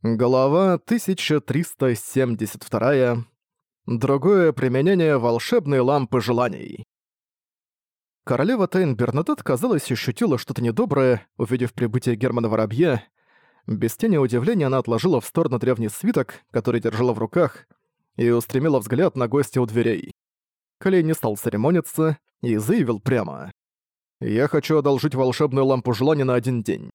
Глава 1372. Другое применение волшебной лампы желаний. Королева Тайн Бернадет, казалось, ощутила что-то недоброе, увидев прибытие Германа Воробья. Без тени удивления она отложила в сторону древний свиток, который держала в руках, и устремила взгляд на гостя у дверей. Калей не стал церемониться и заявил прямо. «Я хочу одолжить волшебную лампу желания на один день.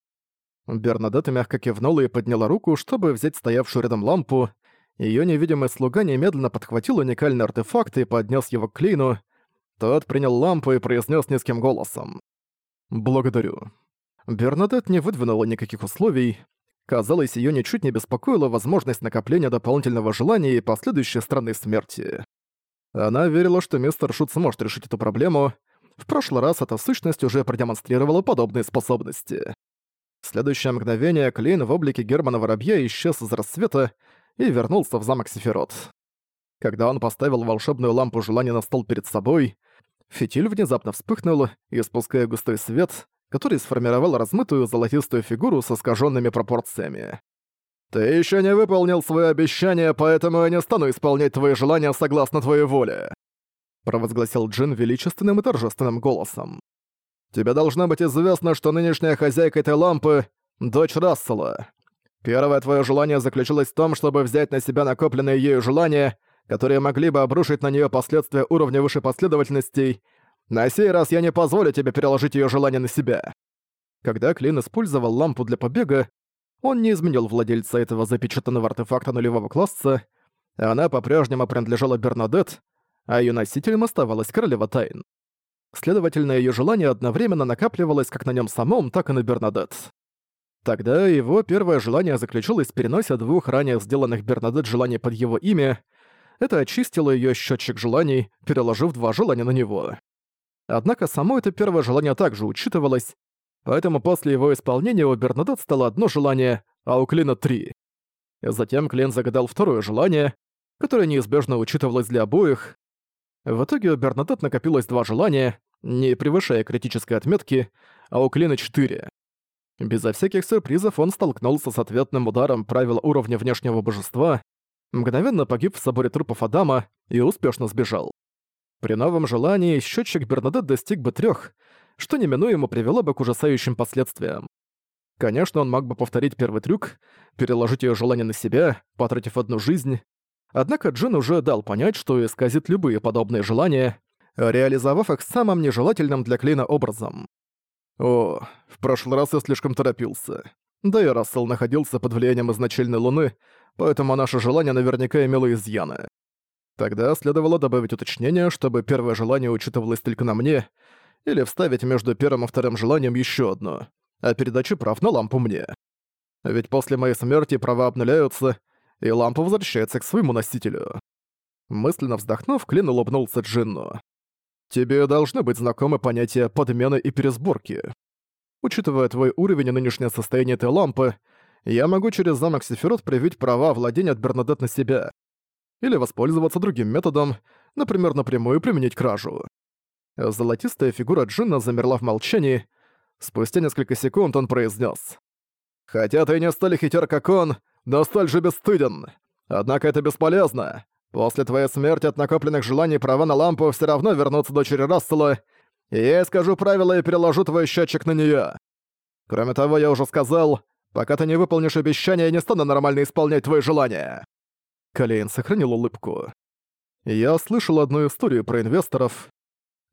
Бернадетта мягко кивнула и подняла руку, чтобы взять стоявшую рядом лампу. Её невидимый слуга немедленно подхватил уникальный артефакт и поднес его к Клейну. Тот принял лампу и произнес низким голосом. «Благодарю». Бернадет не выдвинула никаких условий. Казалось, её ничуть не беспокоила возможность накопления дополнительного желания и последующей странной смерти. Она верила, что мистер Шут сможет решить эту проблему. В прошлый раз эта сущность уже продемонстрировала подобные способности. В следующее мгновение Клейн в облике Германа Воробья исчез из рассвета и вернулся в замок Сефирот. Когда он поставил волшебную лампу желания на стол перед собой, фитиль внезапно вспыхнул, испуская густой свет, который сформировал размытую золотистую фигуру с искаженными пропорциями. «Ты еще не выполнил свое обещание, поэтому я не стану исполнять твои желания согласно твоей воле», провозгласил Джин величественным и торжественным голосом. Тебе должно быть известно, что нынешняя хозяйка этой лампы — дочь Рассела. Первое твое желание заключалось в том, чтобы взять на себя накопленные ею желания, которые могли бы обрушить на нее последствия уровня выше последовательностей. На сей раз я не позволю тебе переложить ее желание на себя. Когда Клин использовал лампу для побега, он не изменил владельца этого запечатанного артефакта нулевого класса, она по-прежнему принадлежала Бернадет, а ее носителем оставалась Королева Тайн. Следовательно, ее желание одновременно накапливалось как на нем самом, так и на Бернадет. Тогда его первое желание заключилось в переносе двух ранее сделанных Бернадет желаний под его имя. Это очистило ее счетчик желаний, переложив два желания на него. Однако само это первое желание также учитывалось, поэтому после его исполнения у Бернадет стало одно желание, а у Клина — три. Затем Клин загадал второе желание, которое неизбежно учитывалось для обоих, в итоге у Бернадет накопилось два желания, не превышая критической отметки, а у Клина четыре. Безо всяких сюрпризов он столкнулся с ответным ударом правила уровня внешнего божества, мгновенно погиб в соборе трупов Адама и успешно сбежал. При новом желании счетчик Бернадет достиг бы трех, что неминуемо привело бы к ужасающим последствиям. Конечно, он мог бы повторить первый трюк, переложить ее желание на себя, потратив одну жизнь, Однако Джин уже дал понять, что исказит любые подобные желания, реализовав их самым нежелательным для Клина образом. О, в прошлый раз я слишком торопился. Да и Рассел находился под влиянием изначальной Луны, поэтому наше желание наверняка имело изъяны. Тогда следовало добавить уточнение, чтобы первое желание учитывалось только на мне, или вставить между первым и вторым желанием еще одно, а передачу прав на лампу мне. Ведь после моей смерти права обнуляются, и лампа возвращается к своему носителю. Мысленно вздохнув, Клин улыбнулся Джинну. «Тебе должны быть знакомы понятия подмены и пересборки. Учитывая твой уровень и нынешнее состояние этой лампы, я могу через замок Сефирот привить права владения от Бернадет на себя. Или воспользоваться другим методом, например, напрямую применить кражу». Золотистая фигура Джинна замерла в молчании. Спустя несколько секунд он произнес: «Хотя ты не столь хитер, как он, но столь же бесстыден. Однако это бесполезно. После твоей смерти от накопленных желаний права на лампу все равно вернутся дочери Рассела, и я скажу правила и переложу твой счетчик на нее. Кроме того, я уже сказал, пока ты не выполнишь обещание, я не стану нормально исполнять твои желания». Калейн сохранил улыбку. Я слышал одну историю про инвесторов.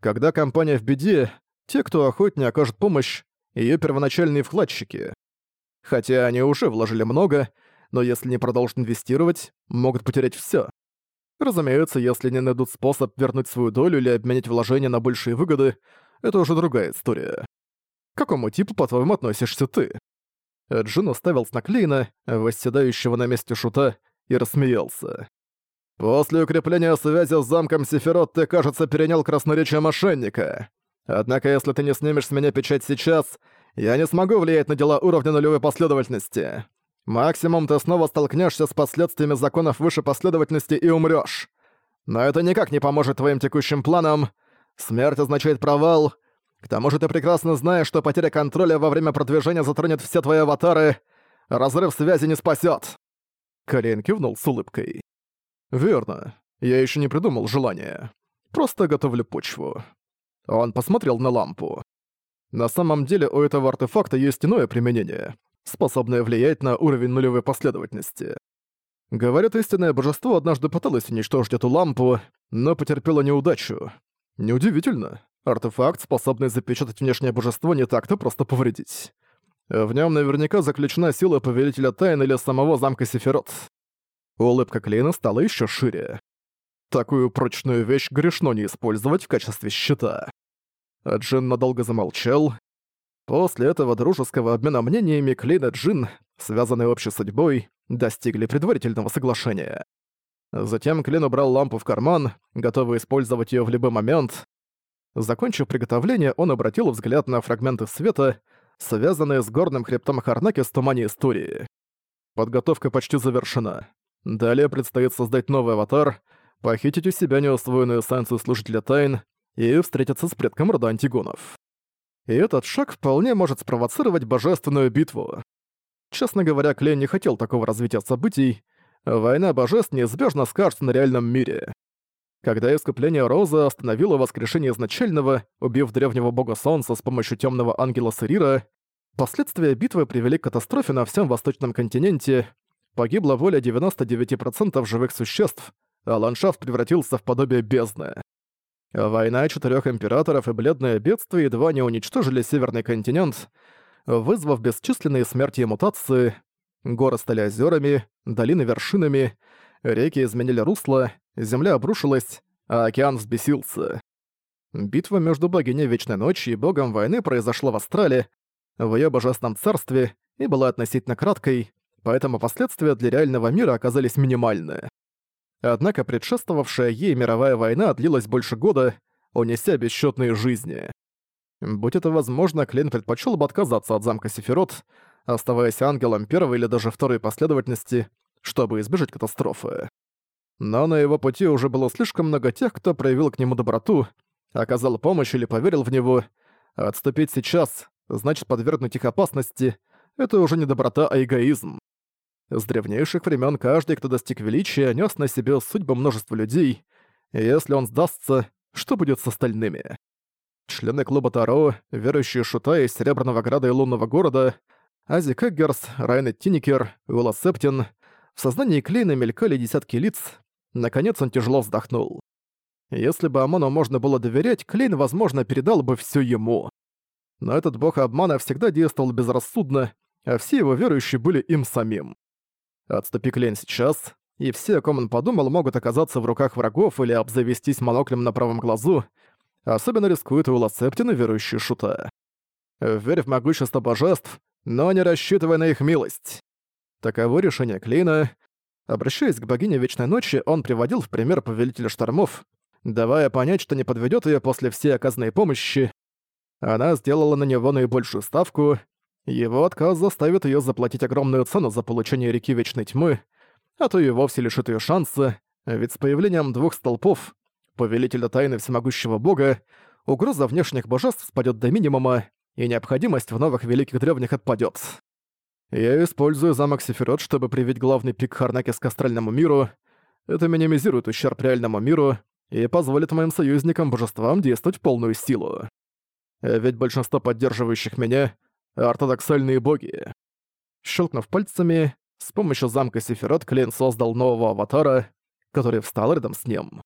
Когда компания в беде, те, кто охотнее окажет помощь, ее первоначальные вкладчики. Хотя они уже вложили много, но если не продолжат инвестировать, могут потерять всё. Разумеется, если не найдут способ вернуть свою долю или обменять вложения на большие выгоды, это уже другая история. К какому типу, по-твоему, относишься ты? Джин уставился на Клейна, восседающего на месте шута, и рассмеялся. «После укрепления связи с замком Сефирот ты, кажется, перенял красноречие мошенника. Однако если ты не снимешь с меня печать сейчас, я не смогу влиять на дела уровня нулевой последовательности. Максимум ты снова столкнешься с последствиями законов выше последовательности и умрёшь. Но это никак не поможет твоим текущим планам. Смерть означает провал. К тому же ты прекрасно знаешь, что потеря контроля во время продвижения затронет все твои аватары. Разрыв связи не спасет. Клейн кивнул с улыбкой. «Верно. Я еще не придумал желания. Просто готовлю почву». Он посмотрел на лампу. На самом деле у этого артефакта есть иное применение, способное влиять на уровень нулевой последовательности. Говорят, истинное божество однажды пыталось уничтожить эту лампу, но потерпело неудачу. Неудивительно. Артефакт, способный запечатать внешнее божество, не так-то просто повредить. В нем наверняка заключена сила Повелителя Тайн или самого замка Сефирот. Улыбка Клейна стала еще шире. Такую прочную вещь грешно не использовать в качестве щита. Джин надолго замолчал. После этого дружеского обмена мнениями Клейн и Джин, связанные общей судьбой, достигли предварительного соглашения. Затем Клин убрал лампу в карман, готовый использовать ее в любой момент. Закончив приготовление, он обратил взгляд на фрагменты света, связанные с горным хребтом Харнаки с тумане истории. Подготовка почти завершена. Далее предстоит создать новый аватар, похитить у себя неусвоенную эссенцию Служителя Тайн и встретиться с предком рода антигонов. И этот шаг вполне может спровоцировать божественную битву. Честно говоря, Клейн не хотел такого развития событий. Война божеств неизбежно скажется на реальном мире. Когда искупление Розы остановило воскрешение изначального, убив древнего бога солнца с помощью темного ангела Сырира, последствия битвы привели к катастрофе на всем восточном континенте, погибла воля 99% живых существ, а ландшафт превратился в подобие бездны. Война четырех императоров и бледное бедствие едва не уничтожили Северный континент, вызвав бесчисленные смерти и мутации, горы стали озерами, долины вершинами, реки изменили русло, земля обрушилась, а океан взбесился. Битва между богиней Вечной Ночи и богом войны произошла в Астрале, в её божественном царстве, и была относительно краткой, поэтому последствия для реального мира оказались минимальны. Однако предшествовавшая ей мировая война длилась больше года, унеся бесчетные жизни. Будь это возможно, Клейн предпочел бы отказаться от замка Сефирот, оставаясь ангелом первой или даже второй последовательности, чтобы избежать катастрофы. Но на его пути уже было слишком много тех, кто проявил к нему доброту, оказал помощь или поверил в него. Отступить сейчас значит подвергнуть их опасности. Это уже не доброта, а эгоизм. С древнейших времен каждый, кто достиг величия, нес на себе судьбу множества людей, и если он сдастся, что будет с остальными? Члены клуба Таро, верующие Шута из Серебряного Града и Лунного Города, Ази Кэггерс, Райан Тинникер, Уилла Септин, в сознании Клейна мелькали десятки лиц, наконец он тяжело вздохнул. Если бы Амону можно было доверять, Клейн, возможно, передал бы все ему. Но этот бог обмана всегда действовал безрассудно, а все его верующие были им самим. Отступи Клейн сейчас, и все, о ком он подумал, могут оказаться в руках врагов или обзавестись моноклем на правом глазу, особенно рискует Уилла Септин и верующий Шута. Верь в могущество божеств, но не рассчитывай на их милость. Таково решение Клейна. Обращаясь к богине Вечной Ночи, он приводил в пример Повелителя Штормов, давая понять, что не подведет ее после всей оказанной помощи. Она сделала на него наибольшую ставку, его отказ заставит ее заплатить огромную цену за получение реки Вечной Тьмы, а то и вовсе лишит ее шанса, ведь с появлением двух столпов, Повелителя Тайны Всемогущего Бога, угроза внешних божеств спадет до минимума, и необходимость в новых Великих Древних отпадет. Я использую замок Сефирот, чтобы привить главный пик Харнакис к астральному миру. Это минимизирует ущерб реальному миру и позволит моим союзникам-божествам действовать в полную силу. Ведь большинство поддерживающих меня ортодоксальные боги. Щелкнув пальцами, с помощью замка Сефирот Клейн создал нового аватара, который встал рядом с ним.